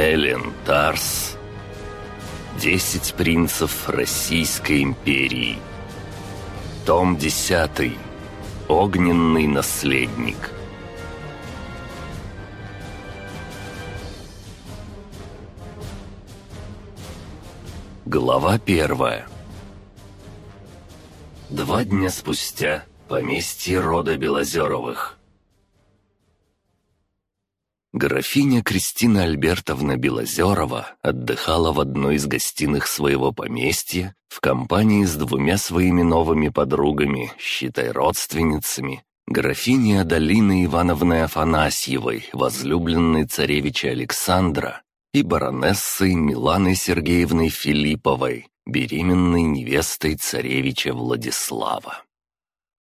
Элен Тарс. Десять принцев Российской империи. Том 10. Огненный наследник. Глава первая. Два дня спустя. Поместье рода Белозеровых. Графиня Кристина Альбертовна Белозерова отдыхала в одной из гостиных своего поместья в компании с двумя своими новыми подругами, считай родственницами, графиней Адалиной Ивановной Афанасьевой, возлюбленной царевича Александра, и баронессой Миланой Сергеевной Филипповой, беременной невестой царевича Владислава.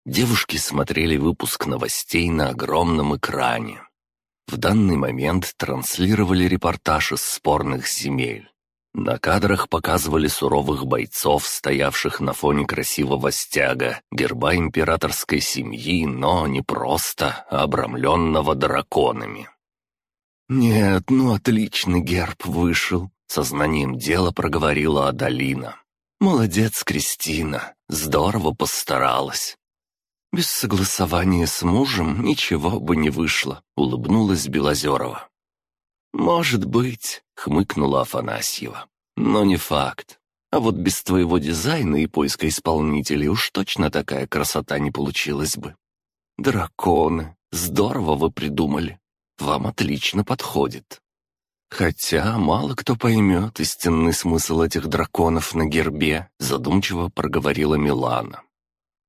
Девушки смотрели выпуск новостей на огромном экране. В данный момент транслировали репортаж из спорных земель. На кадрах показывали суровых бойцов, стоявших на фоне красивого стяга, герба императорской семьи, но не просто, а обрамленного драконами. «Нет, ну отличный герб вышел», — сознанием дела проговорила Адалина. «Молодец, Кристина, здорово постаралась». «Без согласования с мужем ничего бы не вышло», — улыбнулась Белозерова. «Может быть», — хмыкнула Афанасьева. «Но не факт. А вот без твоего дизайна и поиска исполнителей уж точно такая красота не получилась бы. Драконы, здорово вы придумали. Вам отлично подходит. Хотя мало кто поймет истинный смысл этих драконов на гербе», — задумчиво проговорила Милана.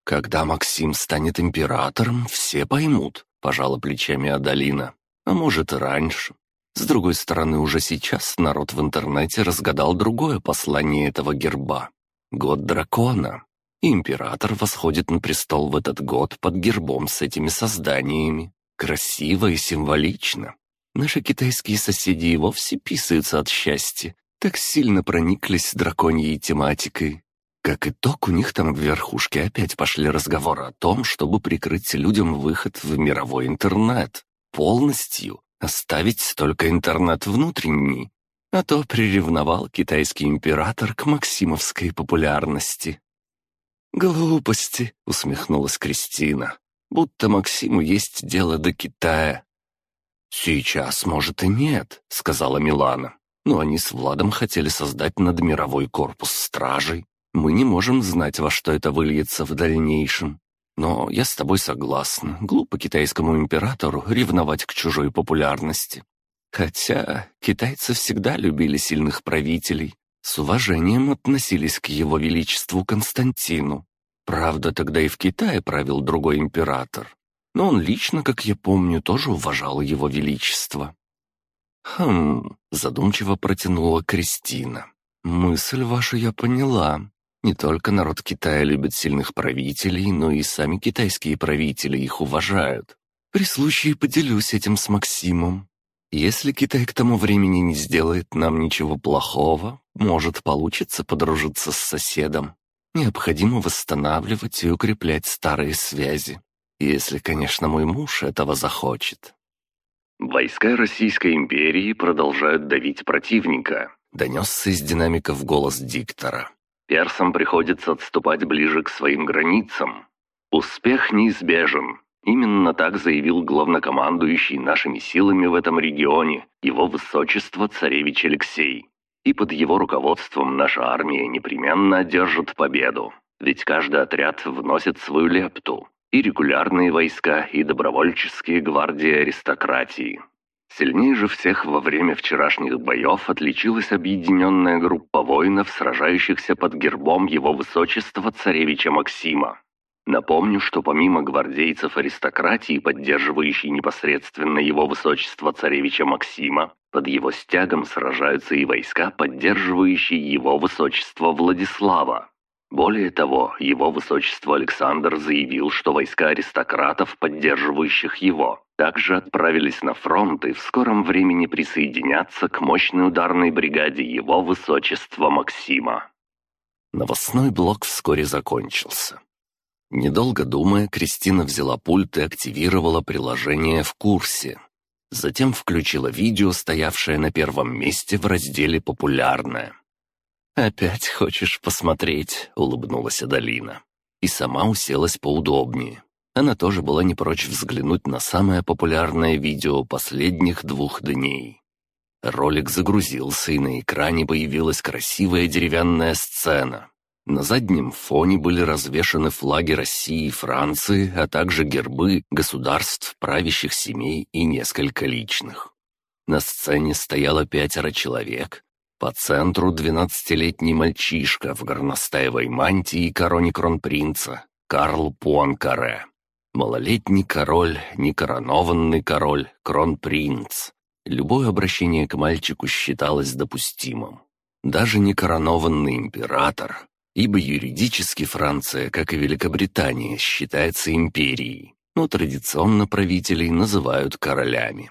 «Когда Максим станет императором, все поймут», — пожала плечами Адалина. «А может, и раньше. С другой стороны, уже сейчас народ в интернете разгадал другое послание этого герба. Год дракона. Император восходит на престол в этот год под гербом с этими созданиями. Красиво и символично. Наши китайские соседи и вовсе писаются от счастья. Так сильно прониклись драконьей тематикой. Как итог, у них там в верхушке опять пошли разговоры о том, чтобы прикрыть людям выход в мировой интернет. Полностью. Оставить только интернет внутренний. А то приревновал китайский император к максимовской популярности. «Глупости», — усмехнулась Кристина. «Будто Максиму есть дело до Китая». «Сейчас, может, и нет», — сказала Милана. «Но они с Владом хотели создать надмировой корпус стражей. Мы не можем знать, во что это выльется в дальнейшем. Но я с тобой согласна. Глупо китайскому императору ревновать к чужой популярности. Хотя китайцы всегда любили сильных правителей, с уважением относились к его величеству Константину. Правда, тогда и в Китае правил другой император. Но он лично, как я помню, тоже уважал его величество. «Хм...» — задумчиво протянула Кристина. «Мысль вашу я поняла. Не только народ Китая любит сильных правителей, но и сами китайские правители их уважают. При случае поделюсь этим с Максимом. Если Китай к тому времени не сделает нам ничего плохого, может получится подружиться с соседом. Необходимо восстанавливать и укреплять старые связи. Если, конечно, мой муж этого захочет. Войска Российской империи продолжают давить противника, донесся из динамиков голос диктора. Персам приходится отступать ближе к своим границам. Успех неизбежен. Именно так заявил главнокомандующий нашими силами в этом регионе, его высочество царевич Алексей. И под его руководством наша армия непременно одержит победу. Ведь каждый отряд вносит свою лепту. И регулярные войска, и добровольческие гвардии аристократии. Сильнее же всех во время вчерашних боев отличилась объединенная группа воинов, сражающихся под гербом его высочества царевича Максима. Напомню, что помимо гвардейцев аристократии, поддерживающей непосредственно его высочество царевича Максима, под его стягом сражаются и войска, поддерживающие его высочество Владислава. Более того, его высочество Александр заявил, что войска аристократов, поддерживающих его, также отправились на фронт и в скором времени присоединятся к мощной ударной бригаде его высочества Максима. Новостной блок вскоре закончился. Недолго думая, Кристина взяла пульт и активировала приложение в курсе. Затем включила видео, стоявшее на первом месте в разделе «Популярное». «Опять хочешь посмотреть?» — улыбнулась Адалина. И сама уселась поудобнее. Она тоже была не прочь взглянуть на самое популярное видео последних двух дней. Ролик загрузился, и на экране появилась красивая деревянная сцена. На заднем фоне были развешаны флаги России и Франции, а также гербы государств, правящих семей и несколько личных. На сцене стояло пятеро человек. По центру двенадцатилетний мальчишка в горностаевой мантии и короне кронпринца Карл Пуанкаре. Малолетний король, некоронованный король, кронпринц. Любое обращение к мальчику считалось допустимым. Даже некоронованный император, ибо юридически Франция, как и Великобритания, считается империей, но традиционно правителей называют королями.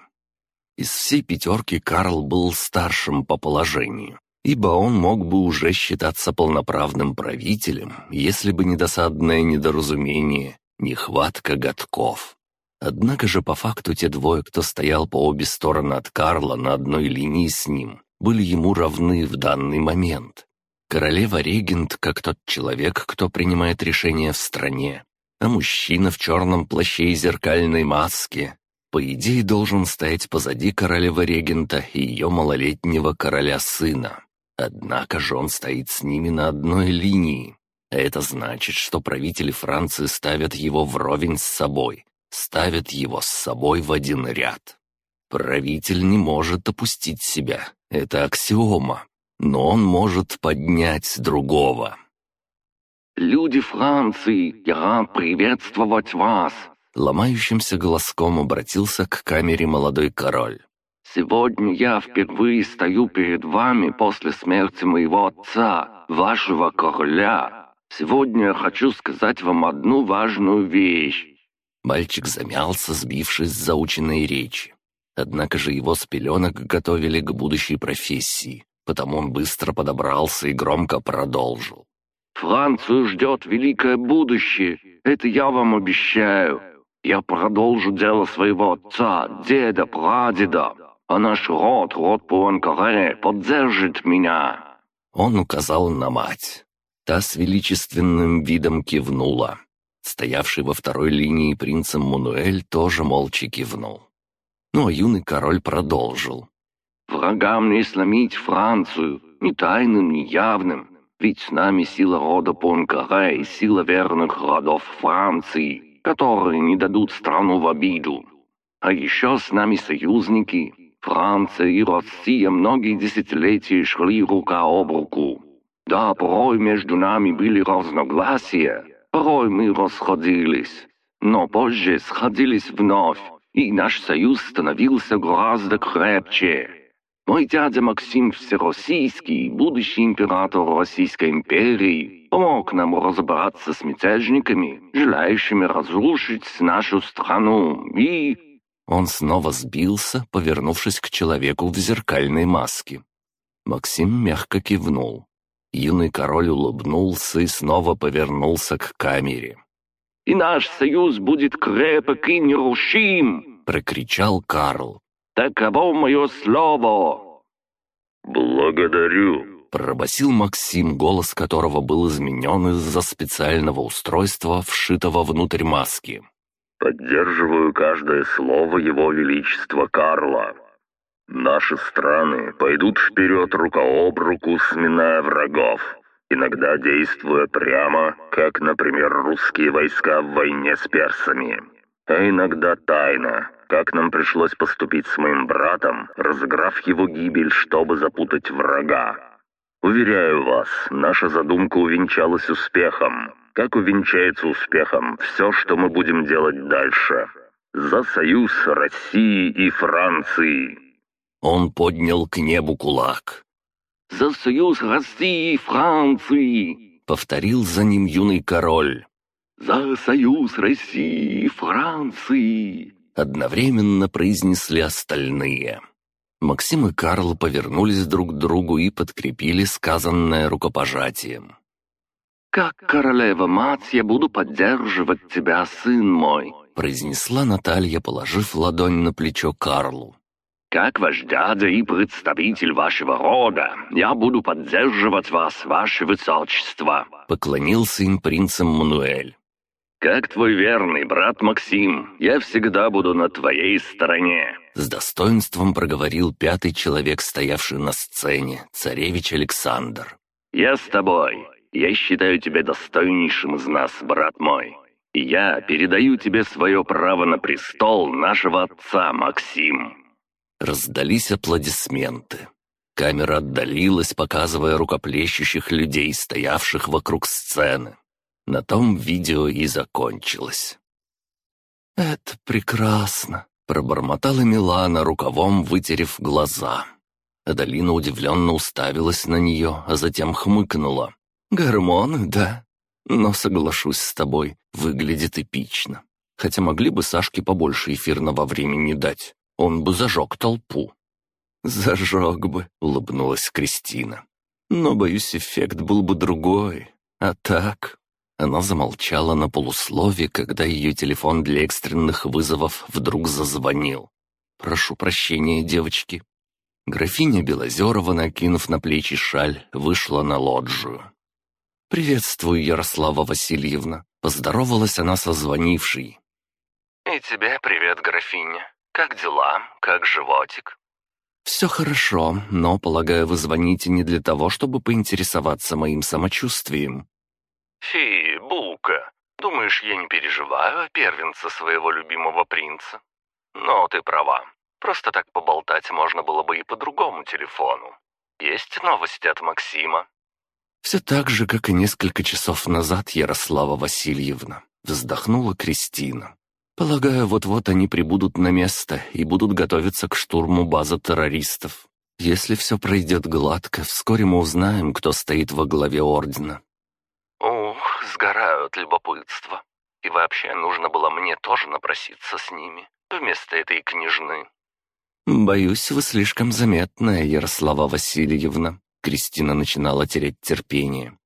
Из всей пятерки Карл был старшим по положению, ибо он мог бы уже считаться полноправным правителем, если бы не досадное недоразумение, нехватка годков. Однако же по факту те двое, кто стоял по обе стороны от Карла на одной линии с ним, были ему равны в данный момент. Королева-регент, как тот человек, кто принимает решения в стране, а мужчина в черном плаще и зеркальной маске, по идее, должен стоять позади королевы-регента и ее малолетнего короля-сына. Однако же он стоит с ними на одной линии. Это значит, что правители Франции ставят его вровень с собой, ставят его с собой в один ряд. Правитель не может опустить себя, это аксиома но он может поднять другого. «Люди Франции, я рад приветствовать вас!» Ломающимся голоском обратился к камере молодой король. «Сегодня я впервые стою перед вами после смерти моего отца, вашего короля. Сегодня я хочу сказать вам одну важную вещь». Мальчик замялся, сбившись с заученной речи. Однако же его с пеленок готовили к будущей профессии потому он быстро подобрался и громко продолжил. «Францию ждет великое будущее, это я вам обещаю. Я продолжу дело своего отца, деда, прадеда, а наш род, род Пуанкаре, поддержит меня». Он указал на мать. Та с величественным видом кивнула. Стоявший во второй линии принцем Мануэль тоже молча кивнул. Ну а юный король продолжил. Врагам не сломить Францию, ни тайным, ни явным. Ведь с нами сила рода Понкаре и сила верных родов Франции, которые не дадут страну в обиду. А еще с нами союзники. Франция и Россия многие десятилетия шли рука об руку. Да, порой между нами были разногласия, порой мы расходились. Но позже сходились вновь, и наш союз становился гораздо крепче. Мой дядя Максим Всероссийский, будущий император Российской империи, помог нам разобраться с мятежниками, желающими разрушить нашу страну, и...» Он снова сбился, повернувшись к человеку в зеркальной маске. Максим мягко кивнул. Юный король улыбнулся и снова повернулся к камере. «И наш союз будет крепок и нерушим!» — прокричал Карл. Таково мое слово!» «Благодарю!» — пробасил Максим, голос которого был изменен из-за специального устройства, вшитого внутрь маски. «Поддерживаю каждое слово Его Величества Карла. Наши страны пойдут вперед рука об руку, сминая врагов, иногда действуя прямо, как, например, русские войска в войне с персами, а иногда тайно, как нам пришлось поступить с моим братом, разыграв его гибель, чтобы запутать врага. Уверяю вас, наша задумка увенчалась успехом, как увенчается успехом все, что мы будем делать дальше. За союз России и Франции!» Он поднял к небу кулак. «За союз России и Франции!» — повторил за ним юный король. «За союз России и Франции!» Одновременно произнесли остальные. Максим и Карл повернулись друг к другу и подкрепили сказанное рукопожатием. «Как королева-мать я буду поддерживать тебя, сын мой», произнесла Наталья, положив ладонь на плечо Карлу. Как ваш дядя и представитель вашего рода, я буду поддерживать вас, ваше высочество», — поклонился им принц Мануэль. «Как твой верный брат Максим, я всегда буду на твоей стороне», — с достоинством проговорил пятый человек, стоявший на сцене, царевич Александр. «Я с тобой. Я считаю тебя достойнейшим из нас, брат мой. И я передаю тебе свое право на престол нашего отца, Максим». Раздались аплодисменты. Камера отдалилась, показывая рукоплещущих людей, стоявших вокруг сцены. На том видео и закончилось. «Это прекрасно», — пробормотала Милана, рукавом вытерев глаза. Адалина удивленно уставилась на нее, а затем хмыкнула. «Гормоны, да? Но соглашусь с тобой, выглядит эпично. Хотя могли бы Сашке побольше эфирного времени дать он бы зажег толпу». «Зажег бы», — улыбнулась Кристина. «Но, боюсь, эффект был бы другой. А так...» Она замолчала на полуслове, когда ее телефон для экстренных вызовов вдруг зазвонил. «Прошу прощения, девочки». Графиня Белозерова, накинув на плечи шаль, вышла на лоджию. «Приветствую, Ярослава Васильевна», — поздоровалась она со звонившей. «И тебе привет, графиня. «Как дела? Как животик?» «Все хорошо, но, полагаю, вы звоните не для того, чтобы поинтересоваться моим самочувствием». «Фи, Бука, думаешь, я не переживаю о первенце своего любимого принца? Но ты права. Просто так поболтать можно было бы и по другому телефону. Есть новости от Максима?» «Все так же, как и несколько часов назад, Ярослава Васильевна», — вздохнула Кристина. Полагаю, вот-вот они прибудут на место и будут готовиться к штурму базы террористов. Если все пройдет гладко, вскоре мы узнаем, кто стоит во главе Ордена». «Ух, сгораю от любопытства. И вообще, нужно было мне тоже напроситься с ними, вместо этой княжны». «Боюсь, вы слишком заметная, Ярослава Васильевна». Кристина начинала терять терпение.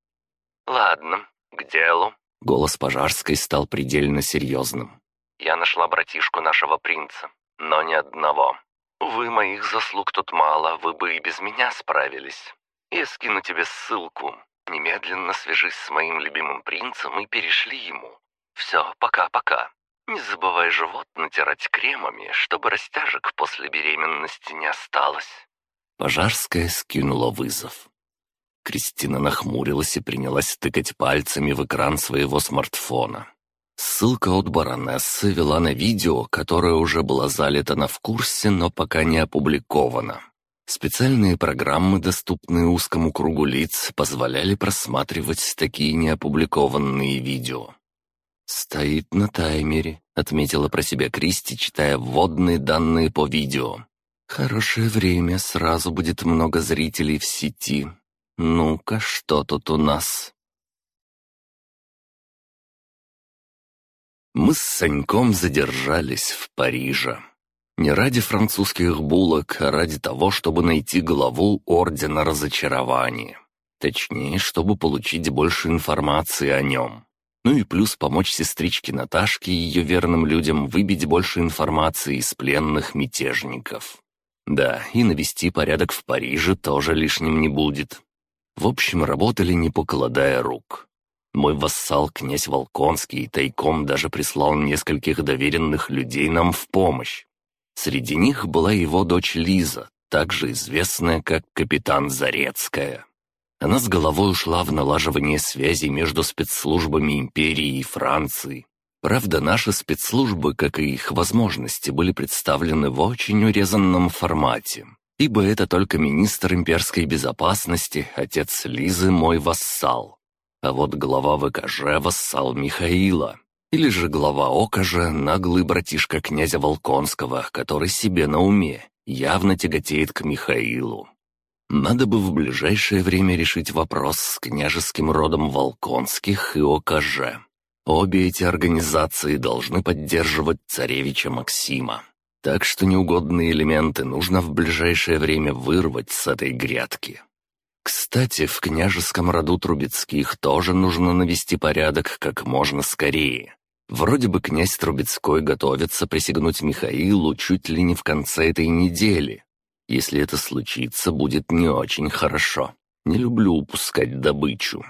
«Ладно, к делу». Голос Пожарской стал предельно серьезным. Я нашла братишку нашего принца, но ни одного. Увы, моих заслуг тут мало, вы бы и без меня справились. Я скину тебе ссылку. Немедленно свяжись с моим любимым принцем и перешли ему. Все, пока-пока. Не забывай живот натирать кремами, чтобы растяжек после беременности не осталось». Пожарская скинула вызов. Кристина нахмурилась и принялась тыкать пальцами в экран своего смартфона. Ссылка от баронессы вела на видео, которое уже было залито в курсе, но пока не опубликовано. Специальные программы, доступные узкому кругу лиц, позволяли просматривать такие неопубликованные видео. «Стоит на таймере», — отметила про себя Кристи, читая вводные данные по видео. «Хорошее время, сразу будет много зрителей в сети. Ну-ка, что тут у нас?» Мы с Саньком задержались в Париже. Не ради французских булок, а ради того, чтобы найти главу Ордена Разочарования. Точнее, чтобы получить больше информации о нем. Ну и плюс помочь сестричке Наташке и ее верным людям выбить больше информации из пленных мятежников. Да, и навести порядок в Париже тоже лишним не будет. В общем, работали не покладая рук. Мой вассал, князь Волконский, тайком даже прислал нескольких доверенных людей нам в помощь. Среди них была его дочь Лиза, также известная как капитан Зарецкая. Она с головой ушла в налаживание связей между спецслужбами империи и Франции. Правда, наши спецслужбы, как и их возможности, были представлены в очень урезанном формате, ибо это только министр имперской безопасности, отец Лизы, мой вассал. А вот глава ВКЖ — вассал Михаила. Или же глава ОКЖ — наглый братишка князя Волконского, который себе на уме, явно тяготеет к Михаилу. Надо бы в ближайшее время решить вопрос с княжеским родом Волконских и ОКЖ. Обе эти организации должны поддерживать царевича Максима. Так что неугодные элементы нужно в ближайшее время вырвать с этой грядки. Кстати, в княжеском роду Трубецких тоже нужно навести порядок как можно скорее. Вроде бы князь Трубецкой готовится присягнуть Михаилу чуть ли не в конце этой недели. Если это случится, будет не очень хорошо. Не люблю упускать добычу.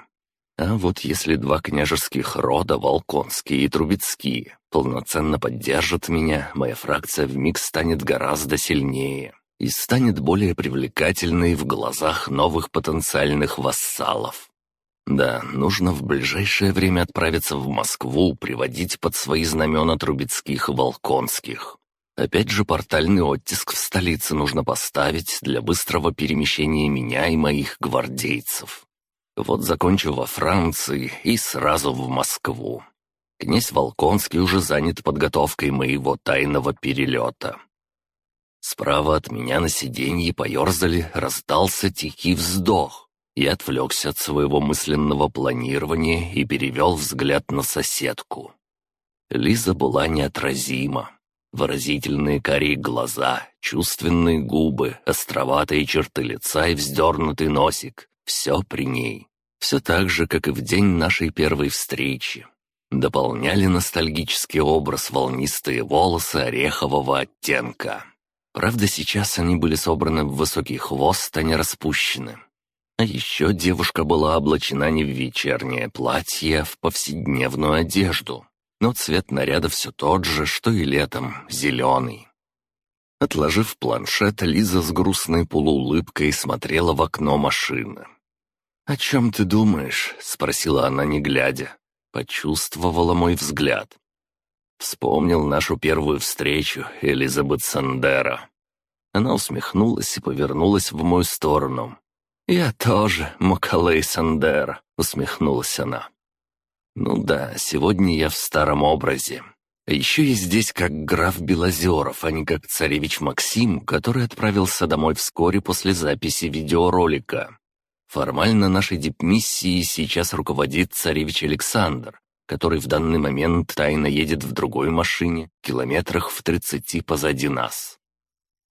А вот если два княжеских рода, Волконские и Трубецкие, полноценно поддержат меня, моя фракция вмиг станет гораздо сильнее и станет более привлекательной в глазах новых потенциальных вассалов. Да, нужно в ближайшее время отправиться в Москву, приводить под свои знамена Трубецких и Волконских. Опять же, портальный оттиск в столице нужно поставить для быстрого перемещения меня и моих гвардейцев. Вот закончу во Франции и сразу в Москву. Князь Волконский уже занят подготовкой моего тайного перелета. Справа от меня на сиденье поерзали, раздался тихий вздох. Я отвлекся от своего мысленного планирования и перевел взгляд на соседку. Лиза была неотразима. Выразительные карие глаза, чувственные губы, островатые черты лица и вздернутый носик — все при ней. Все так же, как и в день нашей первой встречи. Дополняли ностальгический образ волнистые волосы орехового оттенка. Правда, сейчас они были собраны в высокий хвост, а не распущены. А еще девушка была облачена не в вечернее платье, а в повседневную одежду. Но цвет наряда все тот же, что и летом, зеленый. Отложив планшет, Лиза с грустной полуулыбкой смотрела в окно машины. «О чем ты думаешь?» — спросила она, не глядя. Почувствовала мой взгляд. Вспомнил нашу первую встречу, Элизабет Сандера. Она усмехнулась и повернулась в мою сторону. «Я тоже, Макалей Сандер», — усмехнулась она. «Ну да, сегодня я в старом образе. А еще я здесь как граф Белозеров, а не как царевич Максим, который отправился домой вскоре после записи видеоролика. Формально нашей дипмиссией сейчас руководит царевич Александр, который в данный момент тайно едет в другой машине, километрах в тридцати позади нас.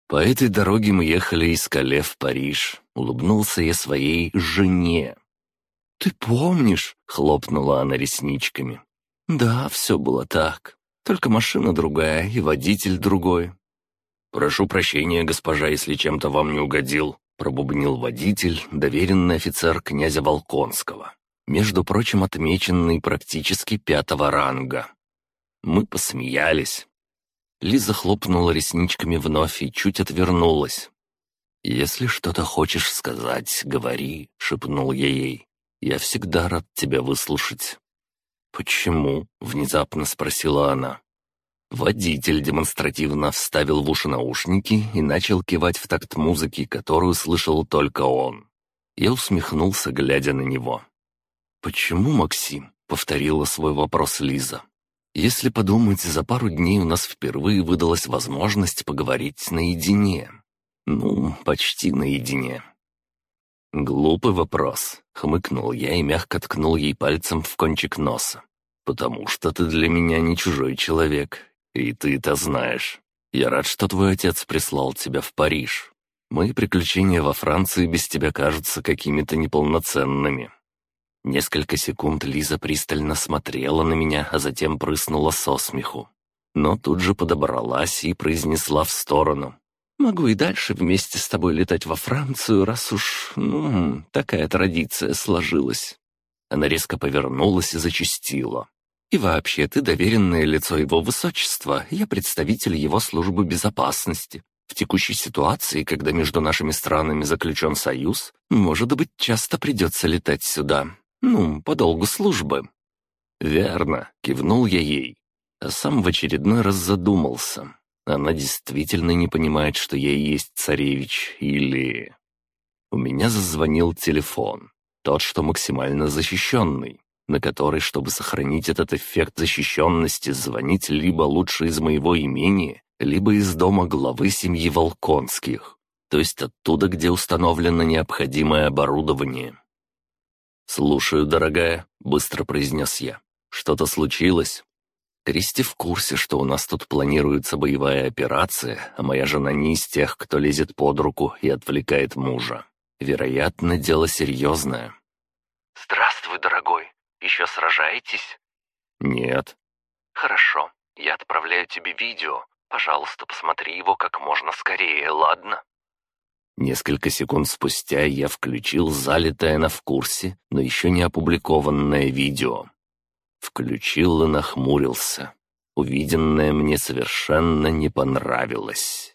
По этой дороге мы ехали из Кале в Париж. Улыбнулся я своей жене. «Ты помнишь?» — хлопнула она ресничками. «Да, все было так. Только машина другая и водитель другой». «Прошу прощения, госпожа, если чем-то вам не угодил», — пробубнил водитель, доверенный офицер князя Волконского. Между прочим, отмеченный практически пятого ранга. Мы посмеялись. Лиза хлопнула ресничками вновь и чуть отвернулась. «Если что-то хочешь сказать, говори», — шепнул я ей. «Я всегда рад тебя выслушать». «Почему?» — внезапно спросила она. Водитель демонстративно вставил в уши наушники и начал кивать в такт музыки, которую слышал только он. Я усмехнулся, глядя на него. «Почему, Максим?» — повторила свой вопрос Лиза. Если подумать, за пару дней у нас впервые выдалась возможность поговорить наедине. Ну, почти наедине. «Глупый вопрос», — хмыкнул я и мягко ткнул ей пальцем в кончик носа. «Потому что ты для меня не чужой человек, и ты это знаешь. Я рад, что твой отец прислал тебя в Париж. Мои приключения во Франции без тебя кажутся какими-то неполноценными. Несколько секунд Лиза пристально смотрела на меня, а затем прыснула со смеху. Но тут же подобралась и произнесла в сторону. «Могу и дальше вместе с тобой летать во Францию, раз уж, ну, такая традиция сложилась». Она резко повернулась и зачастила. «И вообще, ты доверенное лицо его высочества, я представитель его службы безопасности. В текущей ситуации, когда между нашими странами заключен союз, может быть, часто придется летать сюда. Ну, по долгу службы». «Верно», — кивнул я ей, а сам в очередной раз задумался. Она действительно не понимает, что я и есть царевич, или... У меня зазвонил телефон, тот, что максимально защищенный, на который, чтобы сохранить этот эффект защищенности, звонить либо лучше из моего имения, либо из дома главы семьи Волконских, то есть оттуда, где установлено необходимое оборудование. «Слушаю, дорогая», — быстро произнес я. «Что-то случилось?» Кристи в курсе, что у нас тут планируется боевая операция, а моя жена не из тех, кто лезет под руку и отвлекает мужа. Вероятно, дело серьезное. «Здравствуй, дорогой. Еще сражаетесь?» «Нет». Хорошо, я отправляю тебе видео. Пожалуйста, посмотри его как можно скорее, ладно?» Несколько секунд спустя я включил залитое на в курсе, но еще не опубликованное видео. Включил и нахмурился. Увиденное мне совершенно не понравилось.